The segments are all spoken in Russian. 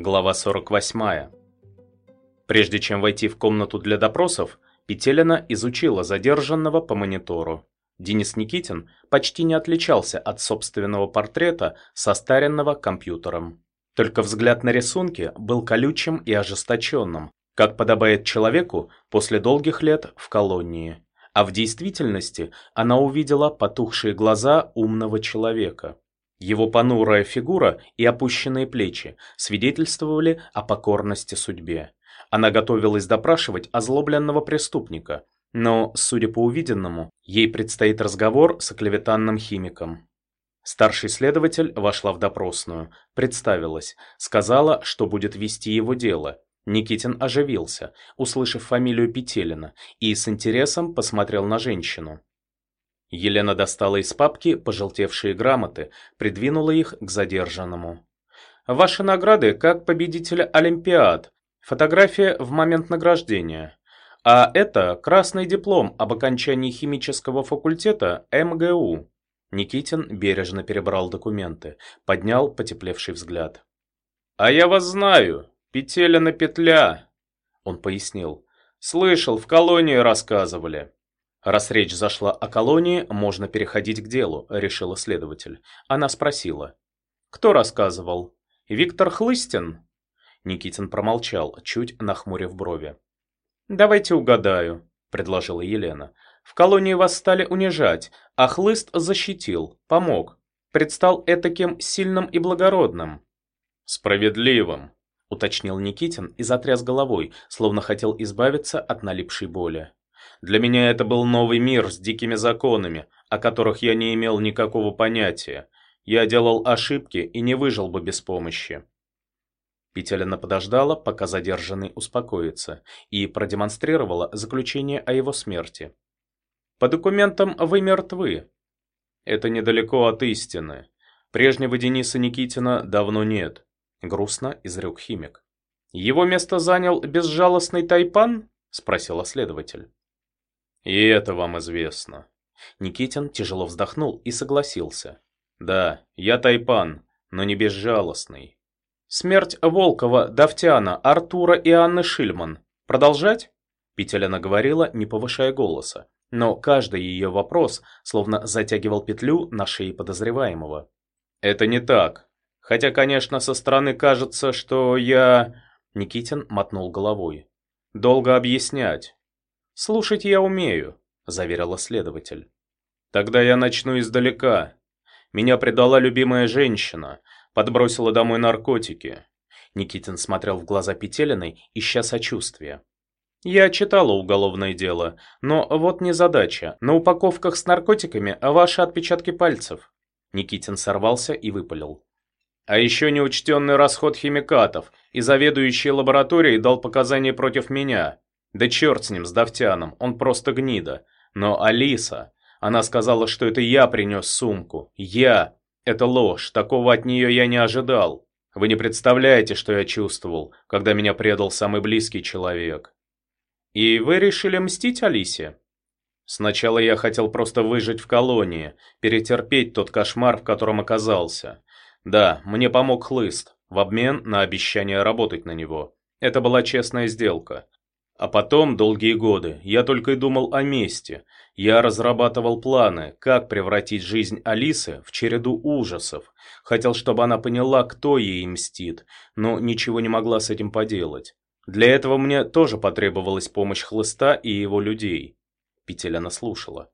Глава 48. Прежде чем войти в комнату для допросов, Петелина изучила задержанного по монитору. Денис Никитин почти не отличался от собственного портрета, состаренного компьютером. Только взгляд на рисунки был колючим и ожесточенным, как подобает человеку после долгих лет в колонии. А в действительности она увидела потухшие глаза умного человека. Его понурая фигура и опущенные плечи свидетельствовали о покорности судьбе. Она готовилась допрашивать озлобленного преступника, но, судя по увиденному, ей предстоит разговор с оклеветанным химиком. Старший следователь вошла в допросную, представилась, сказала, что будет вести его дело. Никитин оживился, услышав фамилию Петелина, и с интересом посмотрел на женщину. Елена достала из папки пожелтевшие грамоты, придвинула их к задержанному. «Ваши награды как победителя Олимпиад. Фотография в момент награждения. А это красный диплом об окончании химического факультета МГУ». Никитин бережно перебрал документы, поднял потеплевший взгляд. «А я вас знаю. Петелина петля», — он пояснил. «Слышал, в колонии рассказывали». «Раз речь зашла о колонии, можно переходить к делу», — решила следователь. Она спросила. «Кто рассказывал? Виктор Хлыстин?» Никитин промолчал, чуть нахмурив брови. «Давайте угадаю», — предложила Елена. «В колонии вас стали унижать, а Хлыст защитил, помог. Предстал этаким сильным и благородным». «Справедливым», — уточнил Никитин и затряс головой, словно хотел избавиться от налипшей боли. Для меня это был новый мир с дикими законами, о которых я не имел никакого понятия. Я делал ошибки и не выжил бы без помощи. Петелина подождала, пока задержанный успокоится, и продемонстрировала заключение о его смерти. «По документам вы мертвы». «Это недалеко от истины. Прежнего Дениса Никитина давно нет», — грустно изрек химик. «Его место занял безжалостный тайпан?» — спросила следователь. И это вам известно. Никитин тяжело вздохнул и согласился. Да, я тайпан, но не безжалостный. Смерть Волкова, Давтяна, Артура и Анны Шильман. Продолжать? Петелина говорила, не повышая голоса. Но каждый ее вопрос словно затягивал петлю на шее подозреваемого. «Это не так. Хотя, конечно, со стороны кажется, что я...» Никитин мотнул головой. «Долго объяснять. «Слушать я умею», — заверила следователь. «Тогда я начну издалека. Меня предала любимая женщина, подбросила домой наркотики». Никитин смотрел в глаза Петелиной, ища сочувствия. «Я читала уголовное дело, но вот не задача. На упаковках с наркотиками ваши отпечатки пальцев». Никитин сорвался и выпалил. «А еще неучтенный расход химикатов, и заведующий лабораторией дал показания против меня. Да черт с ним, с Давтяном, он просто гнида. Но Алиса, она сказала, что это я принес сумку. Я. Это ложь, такого от нее я не ожидал. Вы не представляете, что я чувствовал, когда меня предал самый близкий человек. И вы решили мстить Алисе? Сначала я хотел просто выжить в колонии, перетерпеть тот кошмар, в котором оказался. Да, мне помог Хлыст, в обмен на обещание работать на него. Это была честная сделка. А потом, долгие годы, я только и думал о мести. Я разрабатывал планы, как превратить жизнь Алисы в череду ужасов. Хотел, чтобы она поняла, кто ей мстит, но ничего не могла с этим поделать. Для этого мне тоже потребовалась помощь Хлыста и его людей. Петеляна слушала.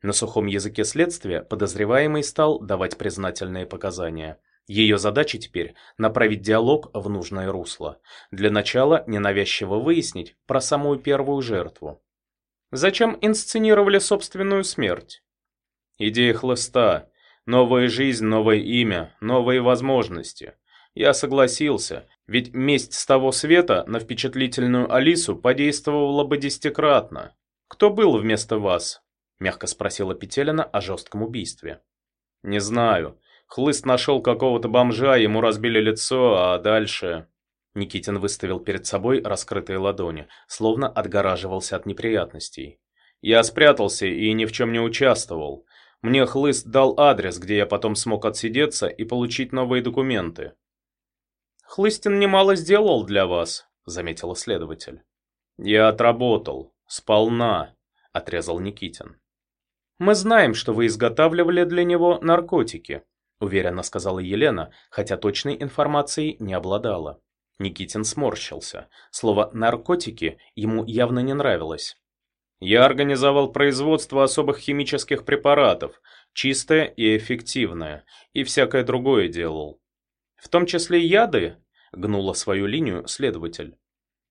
На сухом языке следствия подозреваемый стал давать признательные показания. Ее задача теперь направить диалог в нужное русло. Для начала ненавязчиво выяснить про самую первую жертву. Зачем инсценировали собственную смерть? Идея хлыста. Новая жизнь, новое имя, новые возможности. Я согласился, ведь месть с того света на впечатлительную Алису подействовала бы десятикратно. Кто был вместо вас? Мягко спросила Петелина о жестком убийстве. Не знаю. Хлыст нашел какого-то бомжа, ему разбили лицо, а дальше... Никитин выставил перед собой раскрытые ладони, словно отгораживался от неприятностей. Я спрятался и ни в чем не участвовал. Мне Хлыст дал адрес, где я потом смог отсидеться и получить новые документы. Хлыстин немало сделал для вас, заметил следователь. Я отработал, сполна, отрезал Никитин. Мы знаем, что вы изготавливали для него наркотики, уверенно сказала Елена, хотя точной информацией не обладала. Никитин сморщился. Слово «наркотики» ему явно не нравилось. «Я организовал производство особых химических препаратов, чистое и эффективное, и всякое другое делал. В том числе яды?» — гнула свою линию следователь.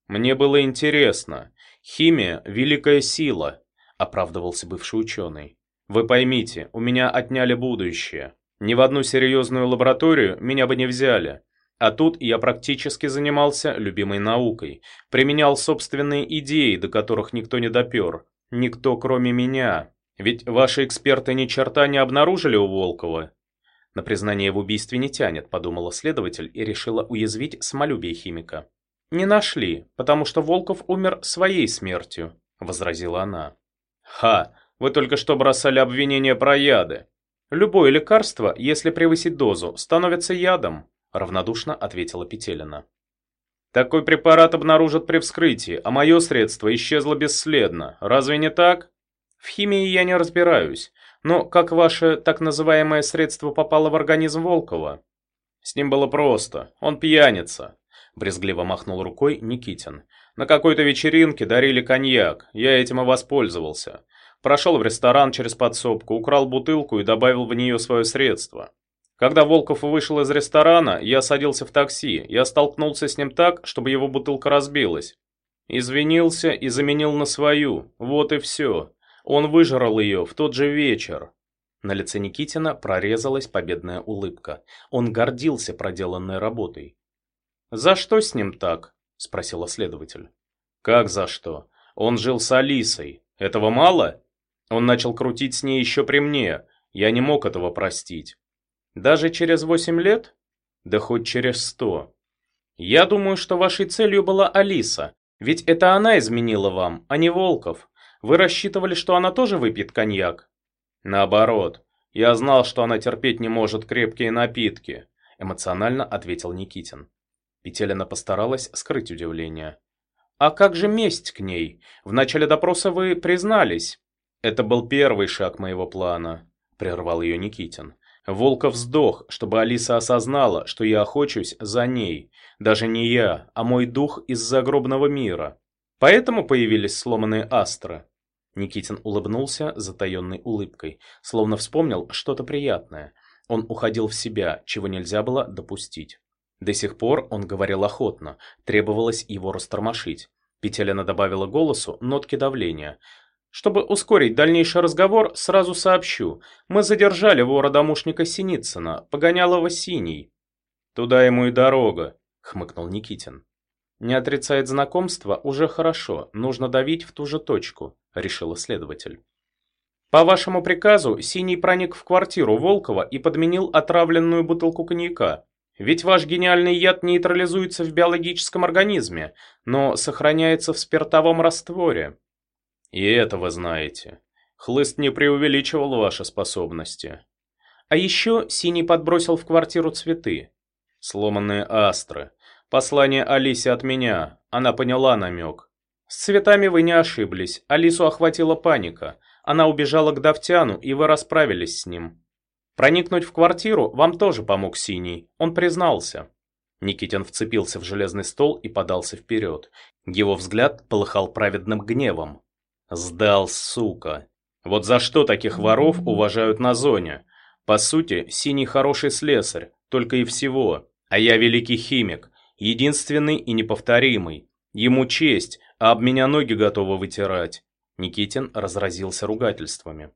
«Мне было интересно. Химия — великая сила», — оправдывался бывший ученый. «Вы поймите, у меня отняли будущее. Ни в одну серьезную лабораторию меня бы не взяли. А тут я практически занимался любимой наукой, применял собственные идеи, до которых никто не допер. Никто, кроме меня. Ведь ваши эксперты ни черта не обнаружили у Волкова. На признание в убийстве не тянет, подумала следователь и решила уязвить самолюбие химика. Не нашли, потому что Волков умер своей смертью, возразила она. Ха, вы только что бросали обвинения про яды. Любое лекарство, если превысить дозу, становится ядом равнодушно ответила Петелина. Такой препарат обнаружат при вскрытии, а мое средство исчезло бесследно. Разве не так? В химии я не разбираюсь, но как ваше так называемое средство попало в организм Волкова? С ним было просто. Он пьяница. Брезгливо махнул рукой Никитин. На какой-то вечеринке дарили коньяк. Я этим и воспользовался. Прошел в ресторан через подсобку, украл бутылку и добавил в нее свое средство. Когда Волков вышел из ресторана, я садился в такси. Я столкнулся с ним так, чтобы его бутылка разбилась. Извинился и заменил на свою. Вот и все. Он выжрал ее в тот же вечер. На лице Никитина прорезалась победная улыбка. Он гордился проделанной работой. «За что с ним так?» – спросила следователь. «Как за что? Он жил с Алисой. Этого мало? Он начал крутить с ней еще при мне. Я не мог этого простить. Даже через восемь лет? Да хоть через сто. Я думаю, что вашей целью была Алиса, ведь это она изменила вам, а не Волков. Вы рассчитывали, что она тоже выпьет коньяк? Наоборот, я знал, что она терпеть не может крепкие напитки, эмоционально ответил Никитин. Петелина постаралась скрыть удивление. А как же месть к ней? В начале допроса вы признались. Это был первый шаг моего плана, прервал ее Никитин. Волков сдох, чтобы Алиса осознала, что я охочусь за ней. Даже не я, а мой дух из загробного мира. Поэтому появились сломанные астры. Никитин улыбнулся затаенной улыбкой, словно вспомнил что-то приятное. Он уходил в себя, чего нельзя было допустить. До сих пор он говорил охотно, требовалось его растормошить. Петелина добавила голосу нотки давления. Чтобы ускорить дальнейший разговор, сразу сообщу. Мы задержали вора-домушника Синицына, погонялого синий. Туда ему и дорога, хмыкнул Никитин. Не отрицает знакомство уже хорошо, нужно давить в ту же точку, решил следователь. По вашему приказу, Синий проник в квартиру Волкова и подменил отравленную бутылку коньяка. Ведь ваш гениальный яд нейтрализуется в биологическом организме, но сохраняется в спиртовом растворе. И это вы знаете. Хлыст не преувеличивал ваши способности. А еще Синий подбросил в квартиру цветы. Сломанные астры. Послание Алисе от меня. Она поняла намек. С цветами вы не ошиблись. Алису охватила паника. Она убежала к Давтяну, и вы расправились с ним. Проникнуть в квартиру вам тоже помог Синий. Он признался. Никитин вцепился в железный стол и подался вперед. Его взгляд полыхал праведным гневом. Сдал, сука. Вот за что таких воров уважают на зоне? По сути, Синий хороший слесарь, только и всего. А я великий химик, единственный и неповторимый. Ему честь, а об меня ноги готовы вытирать. Никитин разразился ругательствами.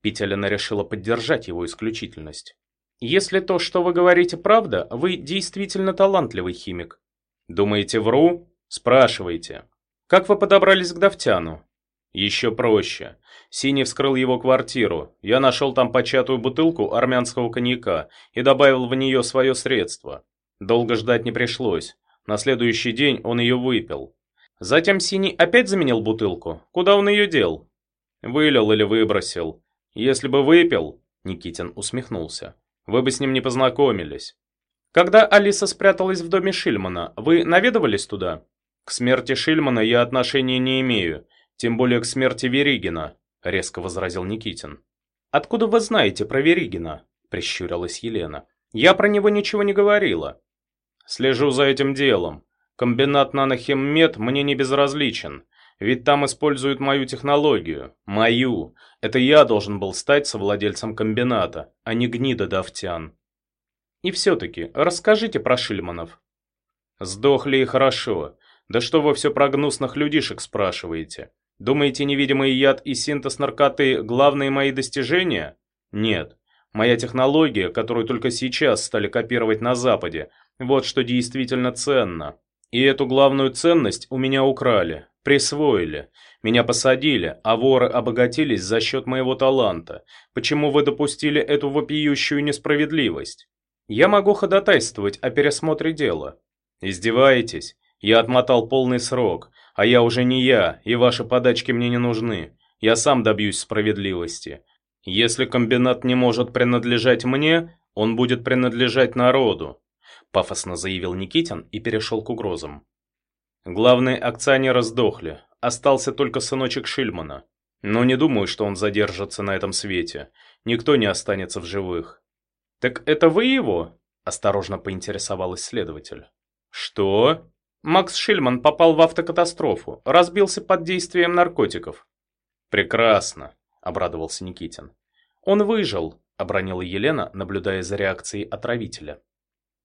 Петелина решила поддержать его исключительность. «Если то, что вы говорите, правда, вы действительно талантливый химик». «Думаете, вру?» «Спрашивайте». «Как вы подобрались к Давтяну?» Еще проще. Синий вскрыл его квартиру. Я нашел там початую бутылку армянского коньяка и добавил в нее свое средство. Долго ждать не пришлось. На следующий день он ее выпил. Затем Синий опять заменил бутылку. Куда он ее дел? Вылил или выбросил. Если бы выпил, Никитин усмехнулся, вы бы с ним не познакомились. Когда Алиса спряталась в доме Шильмана, вы наведывались туда? К смерти Шильмана я отношения не имею, тем более к смерти Веригина, резко возразил Никитин. Откуда вы знаете про Веригина? Прищурилась Елена. Я про него ничего не говорила. Слежу за этим делом. Комбинат нанохиммед мне не безразличен. Ведь там используют мою технологию. Мою. Это я должен был стать совладельцем комбината, а не гнида Давтян. И все-таки, расскажите про Шильманов. Сдохли и хорошо. Да что вы все про гнусных людишек спрашиваете? Думаете, невидимый яд и синтез наркоты – главные мои достижения? Нет. Моя технология, которую только сейчас стали копировать на Западе, вот что действительно ценно. И эту главную ценность у меня украли, присвоили. Меня посадили, а воры обогатились за счет моего таланта. Почему вы допустили эту вопиющую несправедливость? Я могу ходатайствовать о пересмотре дела. Издеваетесь? Я отмотал полный срок, а я уже не я, и ваши подачки мне не нужны. Я сам добьюсь справедливости. Если комбинат не может принадлежать мне, он будет принадлежать народу. Пафосно заявил Никитин и перешел к угрозам. Главные акционеры сдохли, остался только сыночек Шильмана. Но не думаю, что он задержится на этом свете. Никто не останется в живых. «Так это вы его?» – осторожно поинтересовалась следователь. «Что?» Макс Шильман попал в автокатастрофу, разбился под действием наркотиков. «Прекрасно», – обрадовался Никитин. «Он выжил», – обронила Елена, наблюдая за реакцией отравителя.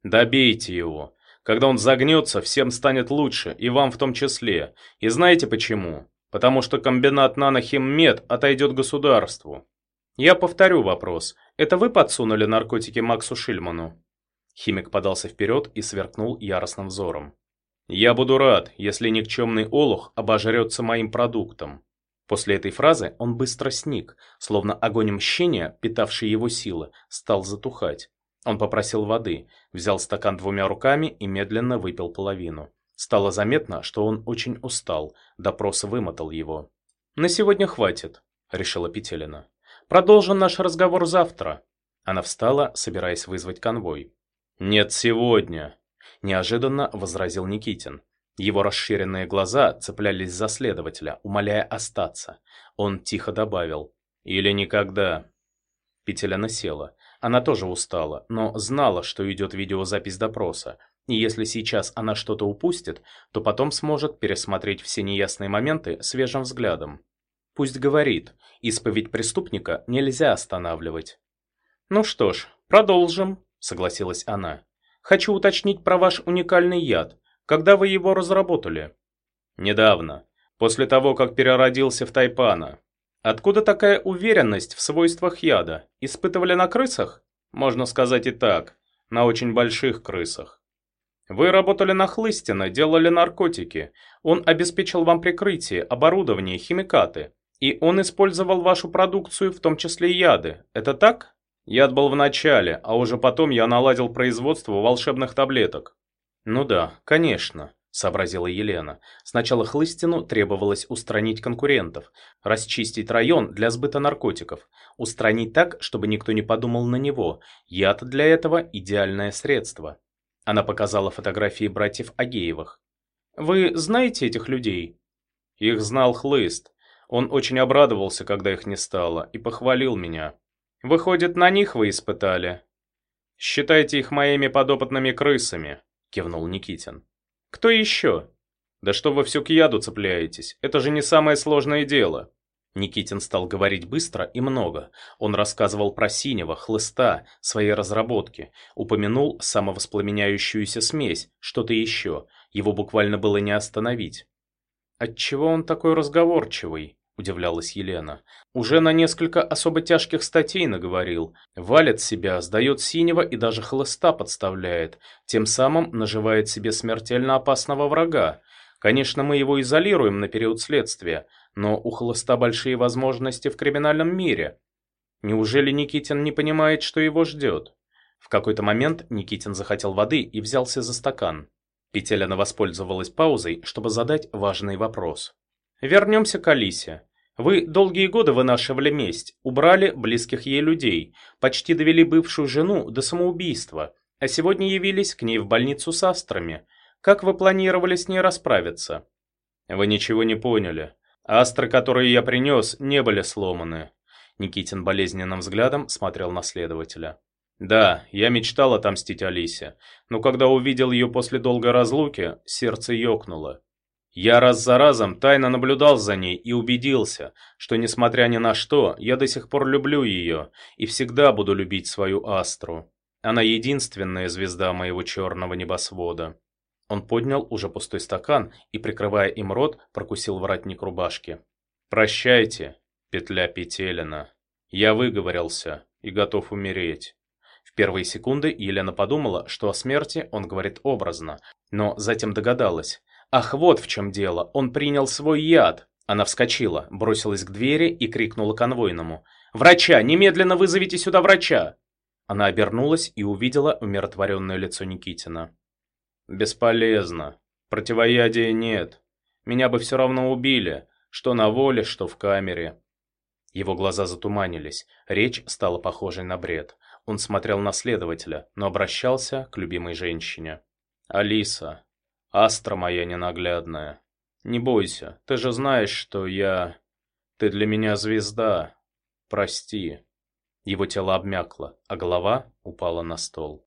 «Добейте его. Когда он загнется, всем станет лучше, и вам в том числе. И знаете почему? Потому что комбинат нанохиммед отойдет государству. Я повторю вопрос. Это вы подсунули наркотики Максу Шильману? Химик подался вперед и сверкнул яростным взором. Я буду рад, если никчемный олух обожрется моим продуктом. После этой фразы он быстро сник, словно огонь мщения, питавший его силы, стал затухать. Он попросил воды, взял стакан двумя руками и медленно выпил половину. Стало заметно, что он очень устал, допрос вымотал его. «На сегодня хватит», — решила Петелина. Продолжим наш разговор завтра. Она встала, собираясь вызвать конвой. Нет, сегодня, неожиданно возразил Никитин. Его расширенные глаза цеплялись за следователя, умоляя остаться. Он тихо добавил: "Или никогда". Петеляна села. Она тоже устала, но знала, что идет видеозапись допроса, и если сейчас она что-то упустит, то потом сможет пересмотреть все неясные моменты свежим взглядом. Пусть говорит, исповедь преступника нельзя останавливать. Ну что ж, продолжим, согласилась она. Хочу уточнить про ваш уникальный яд. Когда вы его разработали? Недавно, после того, как переродился в Тайпана. Откуда такая уверенность в свойствах яда? Испытывали на крысах? Можно сказать и так, на очень больших крысах. Вы работали на Хлыстина, делали наркотики. Он обеспечил вам прикрытие, оборудование, химикаты. И он использовал вашу продукцию, в том числе яды. Это так? Яд был в начале, а уже потом я наладил производство волшебных таблеток. Ну да, конечно, сообразила Елена. Сначала Хлыстину требовалось устранить конкурентов, расчистить район для сбыта наркотиков, устранить так, чтобы никто не подумал на него. Яд для этого идеальное средство. Она показала фотографии братьев Агеевых. Вы знаете этих людей? Их знал Хлыст. Он очень обрадовался, когда их не стало, и похвалил меня. Выходит, на них вы испытали. Считайте их моими подопытными крысами, кивнул Никитин. Кто еще? Да что вы все к яду цепляетесь? Это же не самое сложное дело. Никитин стал говорить быстро и много. Он рассказывал про синего, хлыста, свои разработки, упомянул самовоспламеняющуюся смесь, что-то еще. Его буквально было не остановить. Отчего он такой разговорчивый? Удивлялась Елена. Уже на несколько особо тяжких статей наговорил. Валит себя, сдает синего и даже хлыста подставляет. Тем самым наживает себе смертельно опасного врага. Конечно, мы его изолируем на период следствия, но у хлыста большие возможности в криминальном мире. Неужели Никитин не понимает, что его ждет? В какой-то момент Никитин захотел воды и взялся за стакан. Петелина воспользовалась паузой, чтобы задать важный вопрос. Вернемся к Алисе. Вы долгие годы вынашивали месть, убрали близких ей людей, почти довели бывшую жену до самоубийства. А сегодня явились к ней в больницу с астрами. Как вы планировали с ней расправиться? Вы ничего не поняли. Астры, которые я принес, не были сломаны. Никитин болезненным взглядом смотрел на следователя. Да, я мечтал отомстить Алисе, но когда увидел ее после долгой разлуки, сердце ёкнуло. Я раз за разом тайно наблюдал за ней и убедился, что, несмотря ни на что, я до сих пор люблю ее и всегда буду любить свою Астру. Она единственная звезда моего черного небосвода. Он поднял уже пустой стакан и, прикрывая им рот, прокусил воротник рубашки. «Прощайте, петля Петелина. Я выговорился и готов умереть». В первые секунды Елена подумала, что о смерти он говорит образно, но затем догадалась. Ах, вот в чем дело, он принял свой яд. Она вскочила, бросилась к двери и крикнула конвойному. «Врача! Немедленно вызовите сюда врача!» Она обернулась и увидела умиротворенное лицо Никитина. «Бесполезно. Противоядия нет. Меня бы все равно убили, что на воле, что в камере». Его глаза затуманились, речь стала похожей на бред. Он смотрел на следователя, но обращался к любимой женщине. «Алиса, астра моя ненаглядная, не бойся, ты же знаешь, что я... Ты для меня звезда. Прости». Его тело обмякло, а голова упала на стол.